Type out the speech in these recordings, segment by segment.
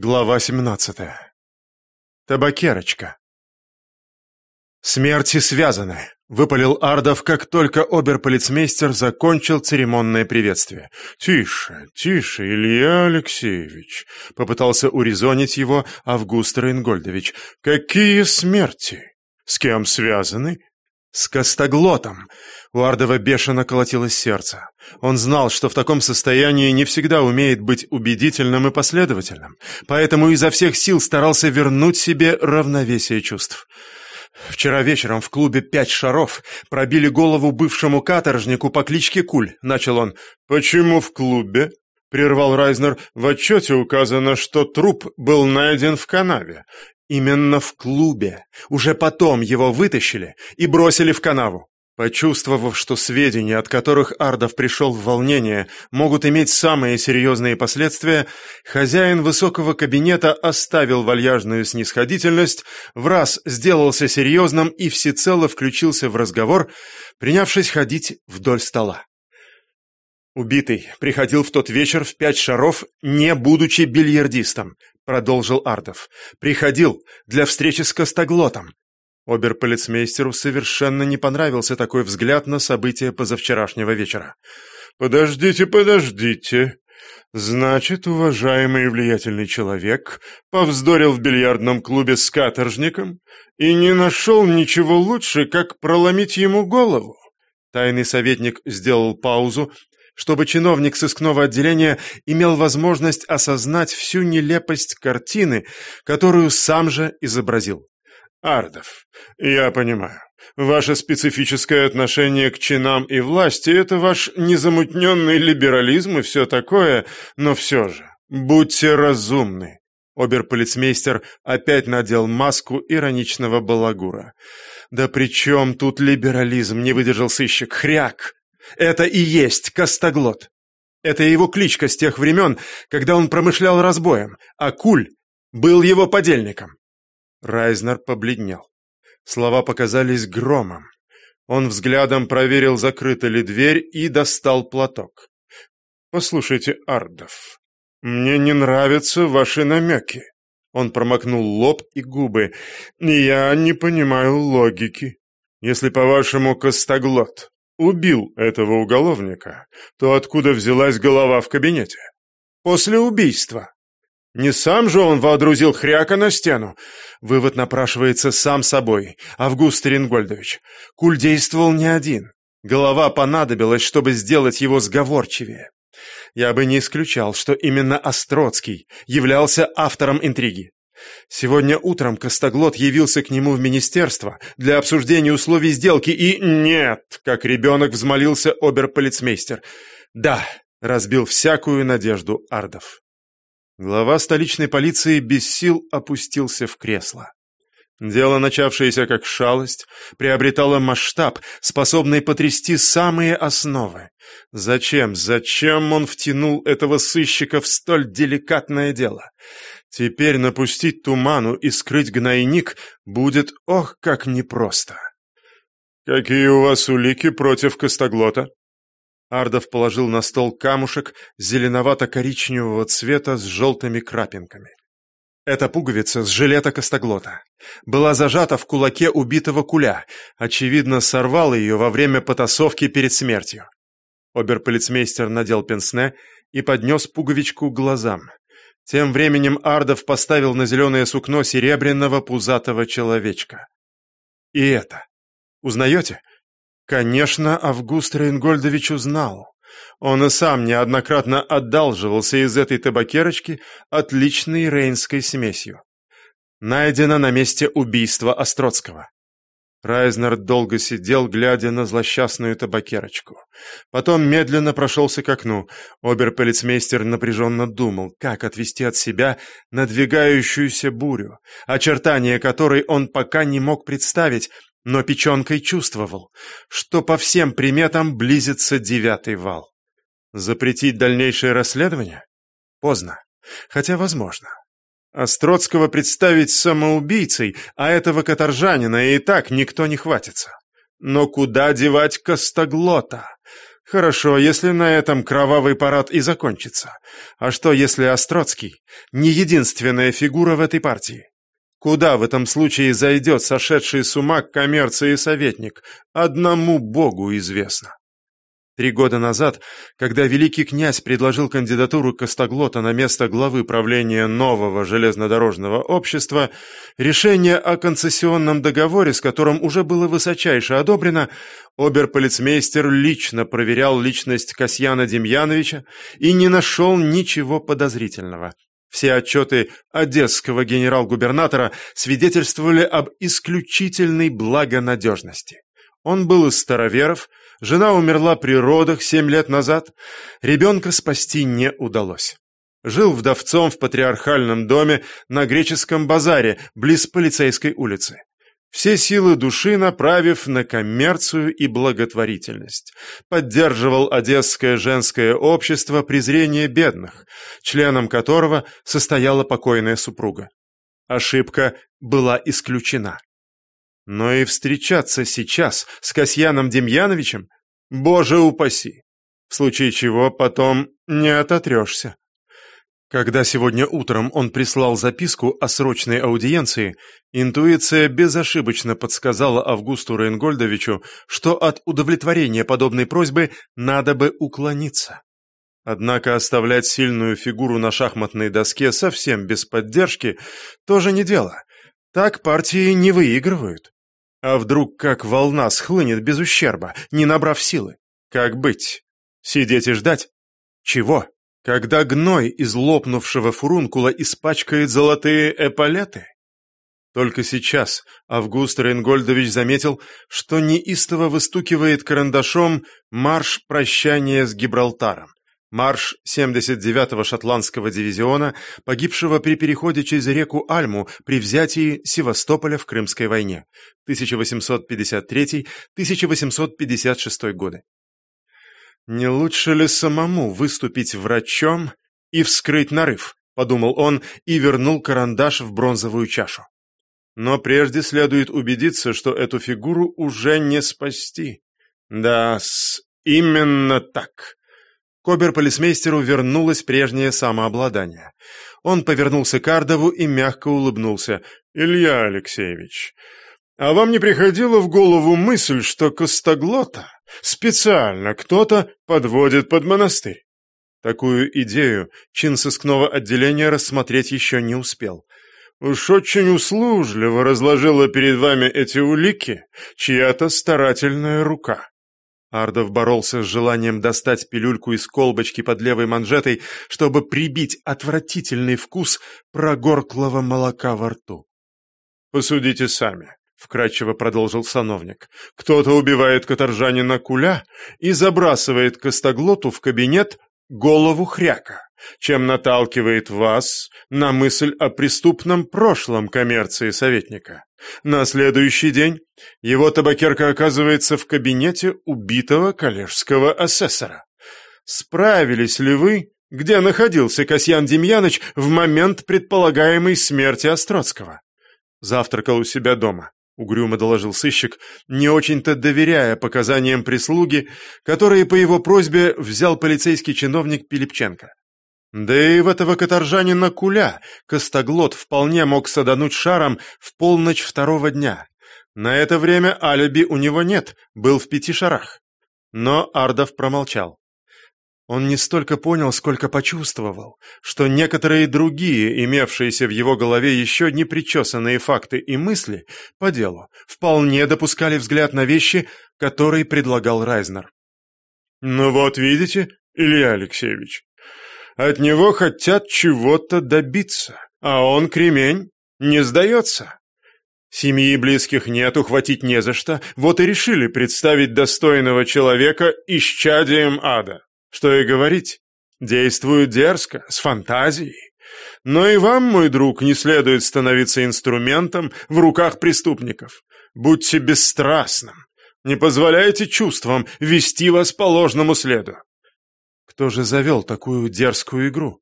Глава 17. Табакерочка. «Смерти связаны», — выпалил Ардов, как только оберполицмейстер закончил церемонное приветствие. «Тише, тише, Илья Алексеевич», — попытался урезонить его Август Рейнгольдович. «Какие смерти? С кем связаны?» «С Костоглотом!» У Ардова бешено колотилось сердце. Он знал, что в таком состоянии не всегда умеет быть убедительным и последовательным, поэтому изо всех сил старался вернуть себе равновесие чувств. «Вчера вечером в клубе «Пять шаров» пробили голову бывшему каторжнику по кличке Куль», — начал он. «Почему в клубе?» — прервал Райзнер. «В отчете указано, что труп был найден в канаве. Именно в клубе. Уже потом его вытащили и бросили в канаву. Почувствовав, что сведения, от которых Ардов пришел в волнение, могут иметь самые серьезные последствия, хозяин высокого кабинета оставил вальяжную снисходительность, в раз сделался серьезным и всецело включился в разговор, принявшись ходить вдоль стола. Убитый приходил в тот вечер в пять шаров, не будучи бильярдистом, продолжил Ардов. Приходил для встречи с Костоглотом. Оберполицмейстеру совершенно не понравился такой взгляд на события позавчерашнего вечера. «Подождите, подождите. Значит, уважаемый и влиятельный человек повздорил в бильярдном клубе с каторжником и не нашел ничего лучше, как проломить ему голову?» Тайный советник сделал паузу, чтобы чиновник сыскного отделения имел возможность осознать всю нелепость картины, которую сам же изобразил. «Ардов, я понимаю. Ваше специфическое отношение к чинам и власти – это ваш незамутненный либерализм и все такое, но все же, будьте разумны». Оберполицмейстер опять надел маску ироничного балагура. «Да при чем тут либерализм?» – не выдержал сыщик. «Хряк! Это и есть Костоглот. Это его кличка с тех времен, когда он промышлял разбоем, а Куль был его подельником. Райзнер побледнел. Слова показались громом. Он взглядом проверил, закрыта ли дверь, и достал платок. «Послушайте, Ардов, мне не нравятся ваши намеки». Он промокнул лоб и губы. «Я не понимаю логики. Если, по-вашему, Костоглот убил этого уголовника, то откуда взялась голова в кабинете? После убийства. Не сам же он водрузил хряка на стену. Вывод напрашивается сам собой. Август Рингольдович. Куль действовал не один. Голова понадобилась, чтобы сделать его сговорчивее. Я бы не исключал, что именно Остроцкий являлся автором интриги. Сегодня утром Костоглот явился к нему в министерство для обсуждения условий сделки и... Нет, как ребенок взмолился оберполицмейстер. Да, разбил всякую надежду Ардов. Глава столичной полиции без сил опустился в кресло. Дело, начавшееся как шалость, приобретало масштаб, способный потрясти самые основы. Зачем, зачем он втянул этого сыщика в столь деликатное дело? Теперь напустить туману и скрыть гнойник будет, ох, как непросто. «Какие у вас улики против Костоглота?» Ардов положил на стол камушек зеленовато-коричневого цвета с желтыми крапинками. Эта пуговица с жилета Костоглота была зажата в кулаке убитого куля, очевидно, сорвал ее во время потасовки перед смертью. Оберполицмейстер надел пенсне и поднес пуговичку к глазам. Тем временем Ардов поставил на зеленое сукно серебряного пузатого человечка. И это. Узнаете? Конечно, Август Рейнгольдович узнал. Он и сам неоднократно одалживался из этой табакерочки отличной рейнской смесью. Найдено на месте убийства Остроцкого. Райзнер долго сидел, глядя на злосчастную табакерочку. Потом медленно прошелся к окну. Оберполицмейстер напряженно думал, как отвести от себя надвигающуюся бурю, очертания которой он пока не мог представить, но печенкой чувствовал, что по всем приметам близится девятый вал. Запретить дальнейшее расследование? Поздно, хотя возможно. Остроцкого представить самоубийцей, а этого каторжанина и так никто не хватится. Но куда девать Костоглота? Хорошо, если на этом кровавый парад и закончится. А что, если Остроцкий не единственная фигура в этой партии? Куда в этом случае зайдет сошедший с ума коммерции советник? Одному Богу известно. Три года назад, когда великий князь предложил кандидатуру Костоглота на место главы правления нового железнодорожного общества, решение о концессионном договоре, с которым уже было высочайше одобрено, оберполицмейстер лично проверял личность Касьяна Демьяновича и не нашел ничего подозрительного. Все отчеты одесского генерал-губернатора свидетельствовали об исключительной благонадежности. Он был из староверов, Жена умерла при родах семь лет назад. Ребенка спасти не удалось. Жил вдовцом в патриархальном доме на греческом базаре, близ полицейской улицы. Все силы души направив на коммерцию и благотворительность. Поддерживал Одесское женское общество презрения бедных, членом которого состояла покойная супруга. Ошибка была исключена. Но и встречаться сейчас с Касьяном Демьяновичем, боже упаси, в случае чего потом не ототрешься. Когда сегодня утром он прислал записку о срочной аудиенции, интуиция безошибочно подсказала Августу Рейнгольдовичу, что от удовлетворения подобной просьбы надо бы уклониться. Однако оставлять сильную фигуру на шахматной доске совсем без поддержки тоже не дело. Так партии не выигрывают. А вдруг как волна схлынет без ущерба, не набрав силы? Как быть? Сидеть и ждать? Чего? Когда гной из лопнувшего фурункула испачкает золотые эполеты? Только сейчас Август Рейнгольдович заметил, что неистово выстукивает карандашом марш прощания с Гибралтаром. Марш 79-го шотландского дивизиона, погибшего при переходе через реку Альму при взятии Севастополя в Крымской войне 1853-1856 годы. «Не лучше ли самому выступить врачом и вскрыть нарыв?» — подумал он и вернул карандаш в бронзовую чашу. Но прежде следует убедиться, что эту фигуру уже не спасти. Да, именно так. К оберполисмейстеру вернулось прежнее самообладание. Он повернулся к Ардову и мягко улыбнулся. «Илья Алексеевич, а вам не приходила в голову мысль, что Костоглота специально кто-то подводит под монастырь?» Такую идею чин сыскного отделения рассмотреть еще не успел. Уж очень услужливо разложила перед вами эти улики чья-то старательная рука. Ардов боролся с желанием достать пилюльку из колбочки под левой манжетой, чтобы прибить отвратительный вкус прогорклого молока во рту. «Посудите сами», — вкратчиво продолжил сановник. «Кто-то убивает каторжанина Куля и забрасывает Костоглоту в кабинет голову хряка, чем наталкивает вас на мысль о преступном прошлом коммерции советника. На следующий день его табакерка оказывается в кабинете убитого коллежского асессора. Справились ли вы, где находился Касьян Демьяныч в момент предполагаемой смерти Остроцкого? Завтракал у себя дома, угрюмо доложил сыщик, не очень-то доверяя показаниям прислуги, которые по его просьбе взял полицейский чиновник Пилипченко. Да и в этого каторжанина Куля Костоглот вполне мог садануть шаром в полночь второго дня. На это время алиби у него нет, был в пяти шарах. Но Ардов промолчал. Он не столько понял, сколько почувствовал, что некоторые другие, имевшиеся в его голове еще не причесанные факты и мысли по делу, вполне допускали взгляд на вещи, которые предлагал Райзнер. «Ну вот видите, Илья Алексеевич, от него хотят чего-то добиться, а он, кремень, не сдается. Семьи и близких нет, ухватить не за что, вот и решили представить достойного человека исчадием ада. Что и говорить, действуют дерзко, с фантазией. Но и вам, мой друг, не следует становиться инструментом в руках преступников. Будьте бесстрастным, не позволяйте чувствам вести вас по ложному следу. Кто же завел такую дерзкую игру?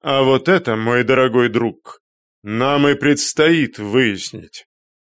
А вот это, мой дорогой друг, нам и предстоит выяснить.